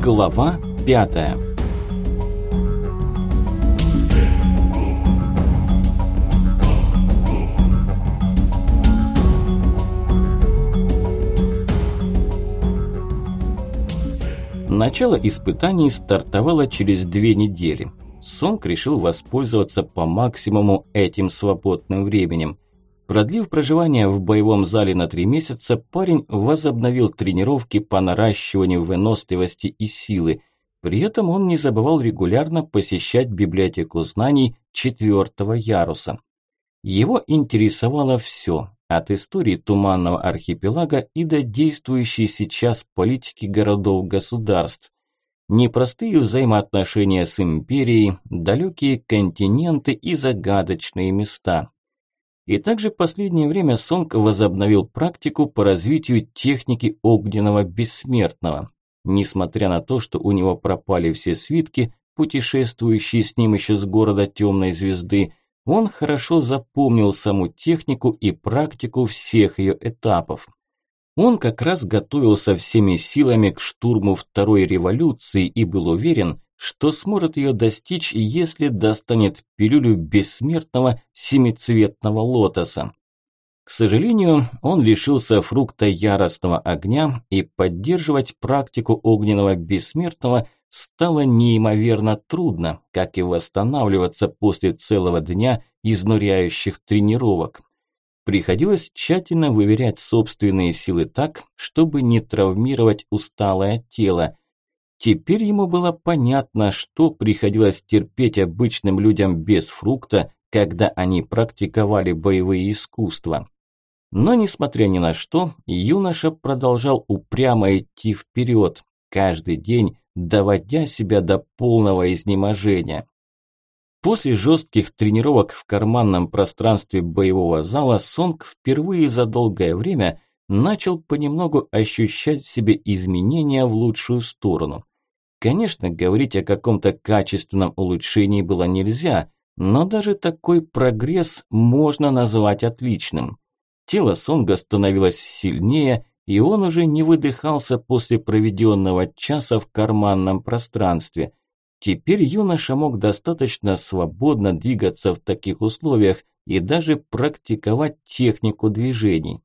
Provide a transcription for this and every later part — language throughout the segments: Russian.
Глава пятая Начало испытаний стартовало через две недели. Сонг решил воспользоваться по максимуму этим свободным временем. Продлив проживание в боевом зале на три месяца, парень возобновил тренировки по наращиванию выносливости и силы. При этом он не забывал регулярно посещать библиотеку знаний четвертого яруса. Его интересовало все, от истории Туманного архипелага и до действующей сейчас политики городов-государств. Непростые взаимоотношения с империей, далекие континенты и загадочные места. И также в последнее время Сонг возобновил практику по развитию техники огненного бессмертного. Несмотря на то, что у него пропали все свитки, путешествующие с ним еще с города Темной Звезды, он хорошо запомнил саму технику и практику всех ее этапов. Он как раз готовился всеми силами к штурму второй революции и был уверен, что сможет ее достичь, если достанет пилюлю бессмертного семицветного лотоса. К сожалению, он лишился фрукта яростного огня, и поддерживать практику огненного бессмертного стало неимоверно трудно, как и восстанавливаться после целого дня изнуряющих тренировок. Приходилось тщательно выверять собственные силы так, чтобы не травмировать усталое тело – Теперь ему было понятно, что приходилось терпеть обычным людям без фрукта, когда они практиковали боевые искусства. Но, несмотря ни на что, юноша продолжал упрямо идти вперед, каждый день доводя себя до полного изнеможения. После жестких тренировок в карманном пространстве боевого зала Сонг впервые за долгое время начал понемногу ощущать в себе изменения в лучшую сторону. Конечно, говорить о каком-то качественном улучшении было нельзя, но даже такой прогресс можно назвать отличным. Тело Сонга становилось сильнее, и он уже не выдыхался после проведенного часа в карманном пространстве. Теперь юноша мог достаточно свободно двигаться в таких условиях и даже практиковать технику движений.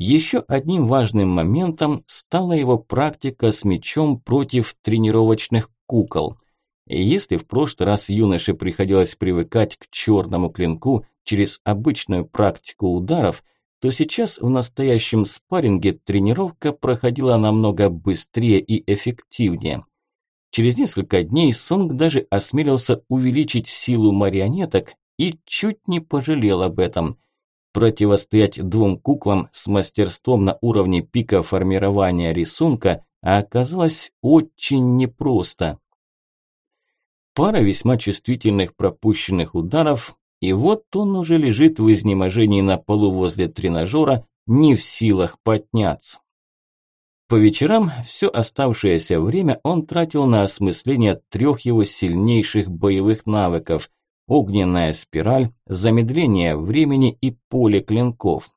Еще одним важным моментом стала его практика с мечом против тренировочных кукол. И если в прошлый раз юноше приходилось привыкать к черному клинку через обычную практику ударов, то сейчас в настоящем спарринге тренировка проходила намного быстрее и эффективнее. Через несколько дней Сонг даже осмелился увеличить силу марионеток и чуть не пожалел об этом – Противостоять двум куклам с мастерством на уровне пика формирования рисунка оказалось очень непросто. Пара весьма чувствительных пропущенных ударов, и вот он уже лежит в изнеможении на полу возле тренажера, не в силах подняться. По вечерам все оставшееся время он тратил на осмысление трех его сильнейших боевых навыков огненная спираль, замедление времени и поле клинков.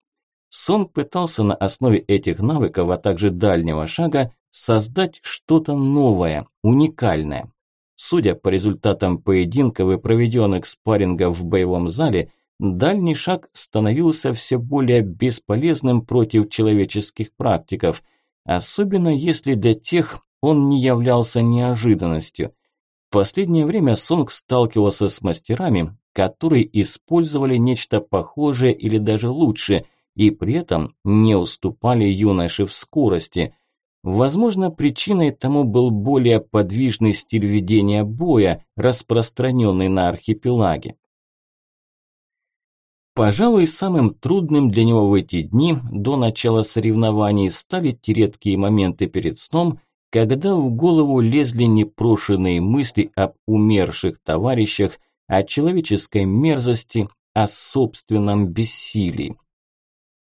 Сон пытался на основе этих навыков, а также дальнего шага, создать что-то новое, уникальное. Судя по результатам поединков и проведенных спаррингов в боевом зале, дальний шаг становился все более бесполезным против человеческих практиков, особенно если для тех он не являлся неожиданностью – последнее время Сонг сталкивался с мастерами, которые использовали нечто похожее или даже лучше, и при этом не уступали юноше в скорости. Возможно, причиной тому был более подвижный стиль ведения боя, распространенный на архипелаге. Пожалуй, самым трудным для него в эти дни до начала соревнований стали те редкие моменты перед сном – когда в голову лезли непрошенные мысли об умерших товарищах, о человеческой мерзости, о собственном бессилии.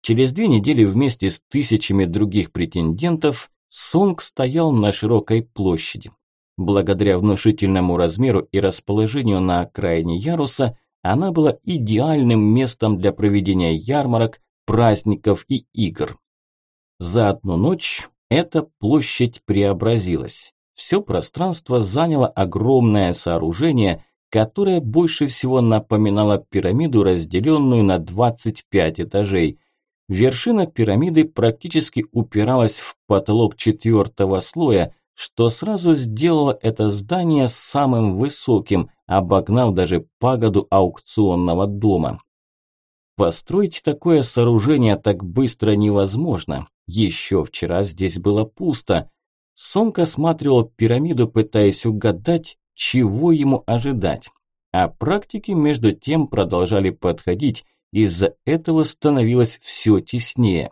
Через две недели вместе с тысячами других претендентов Сонг стоял на широкой площади. Благодаря внушительному размеру и расположению на окраине яруса, она была идеальным местом для проведения ярмарок, праздников и игр. За одну ночь эта площадь преобразилась. все пространство заняло огромное сооружение, которое больше всего напоминало пирамиду, разделенную на 25 этажей. Вершина пирамиды практически упиралась в потолок четвертого слоя, что сразу сделало это здание самым высоким, обогнав даже пагоду аукционного дома. Построить такое сооружение так быстро невозможно. Еще вчера здесь было пусто. Сонг осматривал пирамиду, пытаясь угадать, чего ему ожидать. А практики между тем продолжали подходить, из-за этого становилось все теснее.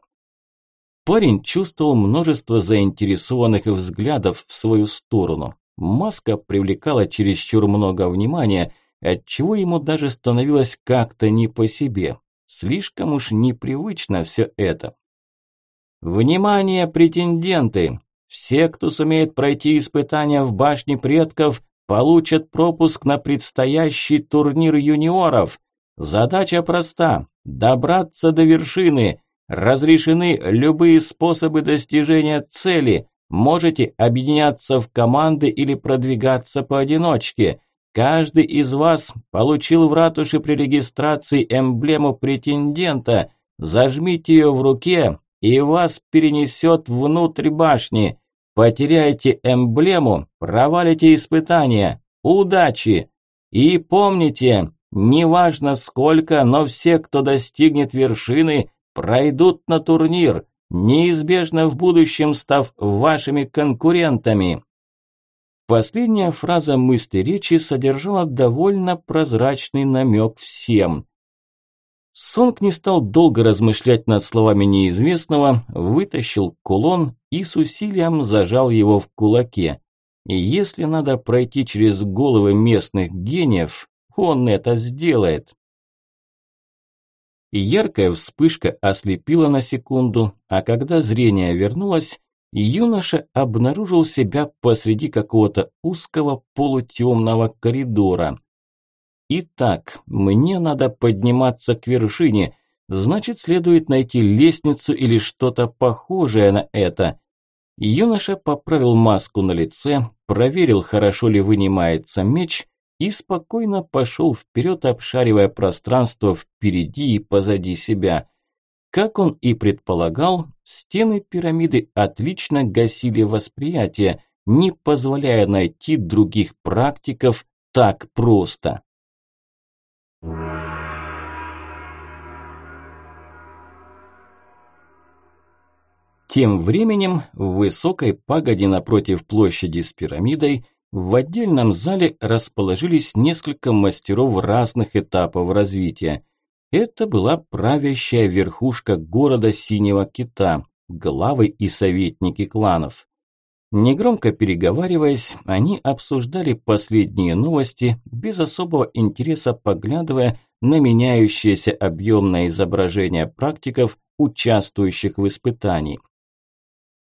Парень чувствовал множество заинтересованных взглядов в свою сторону. Маска привлекала чересчур много внимания, отчего ему даже становилось как-то не по себе. Слишком уж непривычно все это. Внимание, претенденты! Все, кто сумеет пройти испытания в башне предков, получат пропуск на предстоящий турнир юниоров. Задача проста – добраться до вершины. Разрешены любые способы достижения цели. Можете объединяться в команды или продвигаться поодиночке. Каждый из вас получил в ратуше при регистрации эмблему претендента. Зажмите ее в руке, и вас перенесет внутрь башни. Потеряете эмблему, провалите испытания. Удачи! И помните, неважно сколько, но все, кто достигнет вершины, пройдут на турнир, неизбежно в будущем став вашими конкурентами. Последняя фраза мысли речи содержала довольно прозрачный намек всем. Сонг не стал долго размышлять над словами неизвестного, вытащил кулон и с усилием зажал его в кулаке. И если надо пройти через головы местных гениев, он это сделает. Яркая вспышка ослепила на секунду, а когда зрение вернулось, юноша обнаружил себя посреди какого-то узкого полутемного коридора. Итак, мне надо подниматься к вершине, значит следует найти лестницу или что-то похожее на это. Юноша поправил маску на лице, проверил, хорошо ли вынимается меч и спокойно пошел вперед, обшаривая пространство впереди и позади себя. Как он и предполагал, стены пирамиды отлично гасили восприятие, не позволяя найти других практиков так просто. Тем временем в высокой пагоде напротив площади с пирамидой в отдельном зале расположились несколько мастеров разных этапов развития. Это была правящая верхушка города Синего Кита, главы и советники кланов. Негромко переговариваясь, они обсуждали последние новости, без особого интереса поглядывая на меняющееся объемное изображение практиков, участвующих в испытании.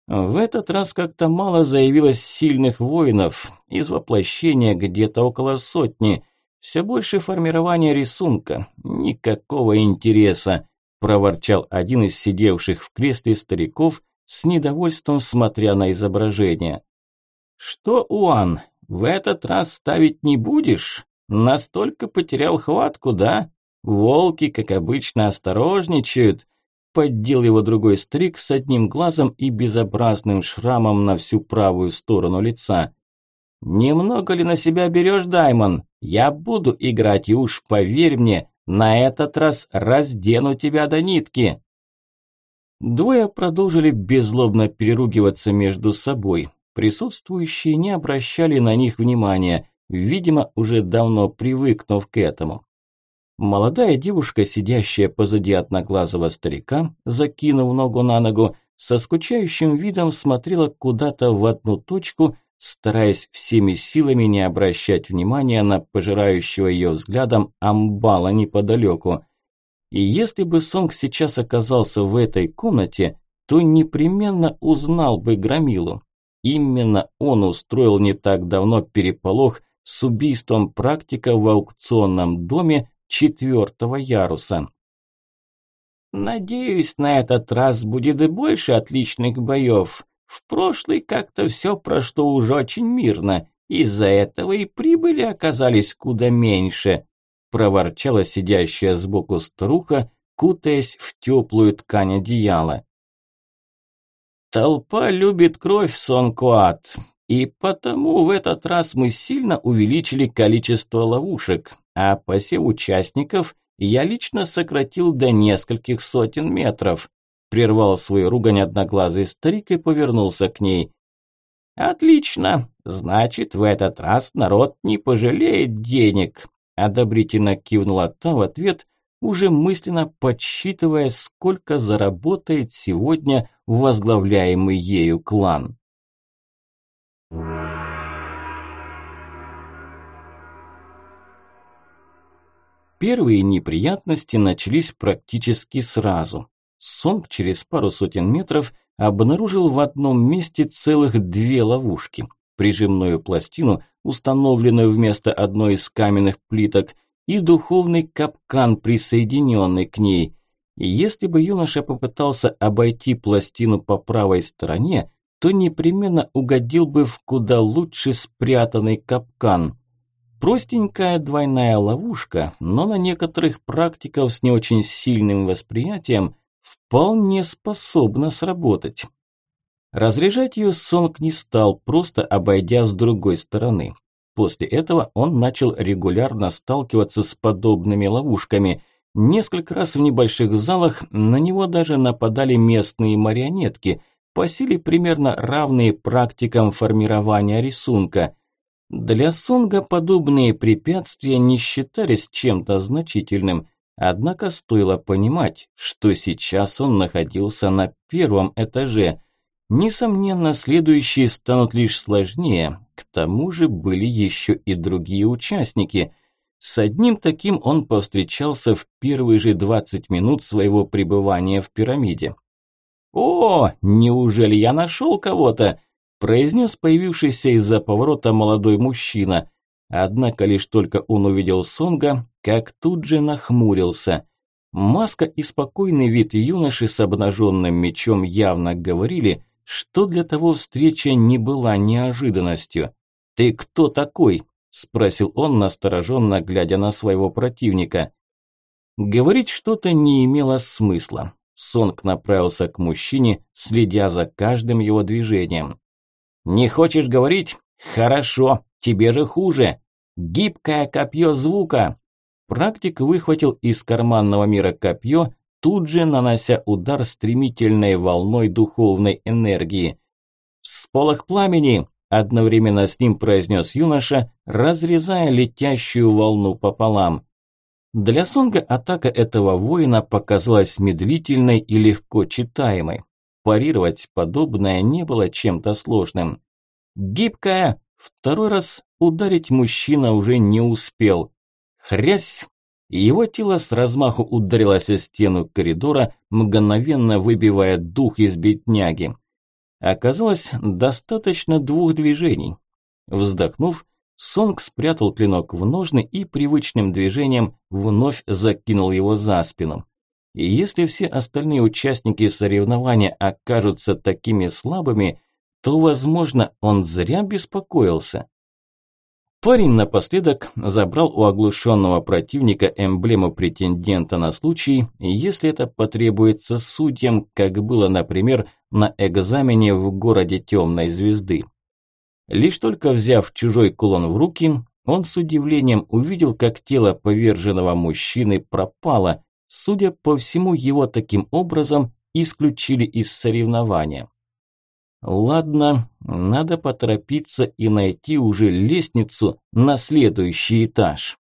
В этот раз как-то мало заявилось сильных воинов, из воплощения где-то около сотни. Все больше формирования рисунка, никакого интереса, проворчал один из сидевших в кресле стариков, с недовольством смотря на изображение. «Что, Уан, в этот раз ставить не будешь? Настолько потерял хватку, да? Волки, как обычно, осторожничают. Поддел его другой старик с одним глазом и безобразным шрамом на всю правую сторону лица. «Немного ли на себя берешь, Даймон? Я буду играть, и уж поверь мне, на этот раз раздену тебя до нитки!» Двое продолжили беззлобно переругиваться между собой. Присутствующие не обращали на них внимания, видимо, уже давно привыкнув к этому. Молодая девушка, сидящая позади одноглазого старика, закинув ногу на ногу, со скучающим видом смотрела куда-то в одну точку, стараясь всеми силами не обращать внимания на пожирающего ее взглядом амбала неподалеку. И если бы Сонг сейчас оказался в этой комнате, то непременно узнал бы Громилу. Именно он устроил не так давно переполох с убийством практика в аукционном доме, четвертого яруса. «Надеюсь, на этот раз будет и больше отличных боев. В прошлый как-то все прошло уже очень мирно, из-за этого и прибыли оказались куда меньше», проворчала сидящая сбоку старуха, кутаясь в теплую ткань одеяла. «Толпа любит кровь, Сонкуат, и потому в этот раз мы сильно увеличили количество ловушек, а посев участников я лично сократил до нескольких сотен метров. Прервал свою ругань одноглазый старик и повернулся к ней. «Отлично, значит, в этот раз народ не пожалеет денег», одобрительно кивнула та в ответ, уже мысленно подсчитывая, сколько заработает сегодня возглавляемый ею клан. Первые неприятности начались практически сразу. Сонг через пару сотен метров обнаружил в одном месте целых две ловушки. Прижимную пластину, установленную вместо одной из каменных плиток, и духовный капкан, присоединенный к ней. Если бы юноша попытался обойти пластину по правой стороне, то непременно угодил бы в куда лучше спрятанный капкан. Простенькая двойная ловушка, но на некоторых практиков с не очень сильным восприятием вполне способна сработать. Разряжать ее Сонг не стал, просто обойдя с другой стороны. После этого он начал регулярно сталкиваться с подобными ловушками. Несколько раз в небольших залах на него даже нападали местные марионетки, по силе примерно равные практикам формирования рисунка. Для Сонга подобные препятствия не считались чем-то значительным, однако стоило понимать, что сейчас он находился на первом этаже – Несомненно, следующие станут лишь сложнее. К тому же были еще и другие участники. С одним таким он повстречался в первые же 20 минут своего пребывания в пирамиде. «О, неужели я нашел кого-то?» – произнес появившийся из-за поворота молодой мужчина. Однако лишь только он увидел Сонга, как тут же нахмурился. Маска и спокойный вид юноши с обнаженным мечом явно говорили – что для того встреча не была неожиданностью. «Ты кто такой?» – спросил он, настороженно глядя на своего противника. Говорить что-то не имело смысла. Сонг направился к мужчине, следя за каждым его движением. «Не хочешь говорить? Хорошо, тебе же хуже. Гибкое копье звука!» Практик выхватил из карманного мира копье, тут же нанося удар стремительной волной духовной энергии. «Всполох пламени!» – одновременно с ним произнес юноша, разрезая летящую волну пополам. Для Сонга атака этого воина показалась медлительной и легко читаемой. Парировать подобное не было чем-то сложным. «Гибкая!» Второй раз ударить мужчина уже не успел. Хрясь! Его тело с размаху ударилось о стену коридора, мгновенно выбивая дух из бедняги. Оказалось, достаточно двух движений. Вздохнув, Сонг спрятал клинок в ножны и привычным движением вновь закинул его за спину. И если все остальные участники соревнования окажутся такими слабыми, то, возможно, он зря беспокоился. Парень напоследок забрал у оглушенного противника эмблему претендента на случай, если это потребуется судьям, как было, например, на экзамене в городе Темной Звезды. Лишь только взяв чужой кулон в руки, он с удивлением увидел, как тело поверженного мужчины пропало. Судя по всему, его таким образом исключили из соревнования. Ладно, надо поторопиться и найти уже лестницу на следующий этаж.